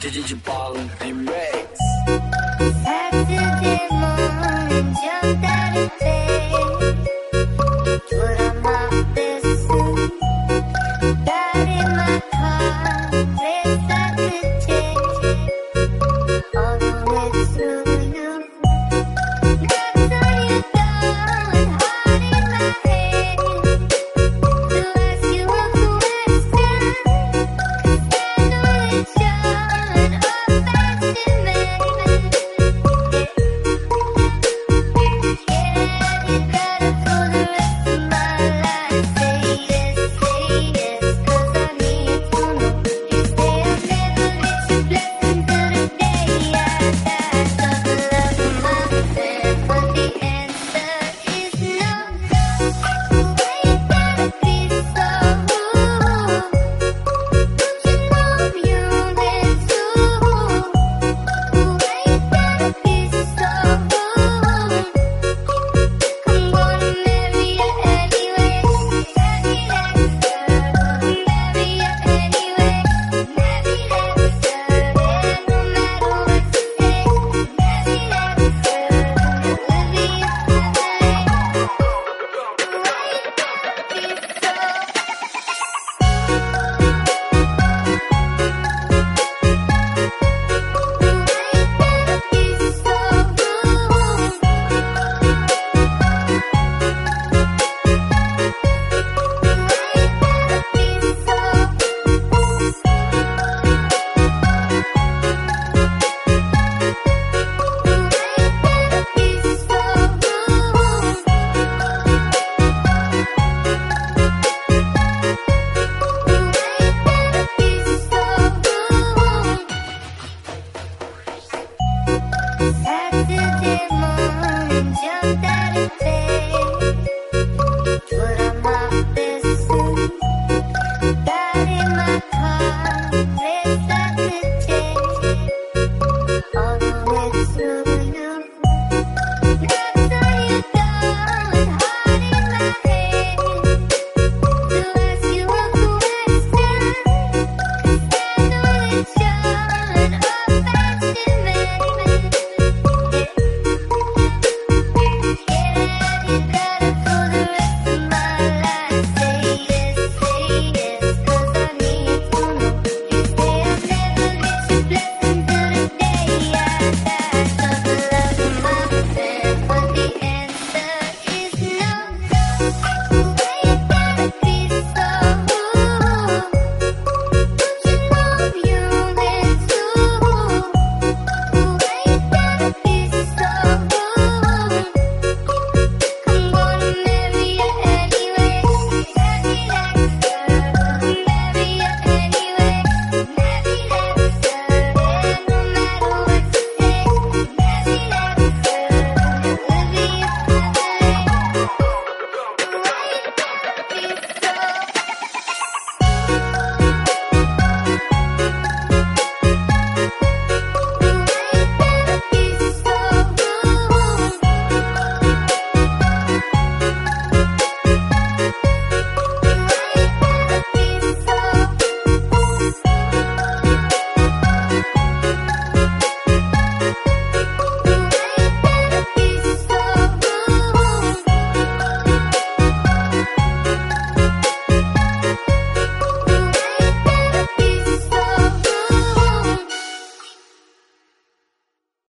DJ Paulo Remix Saturday morning, jump out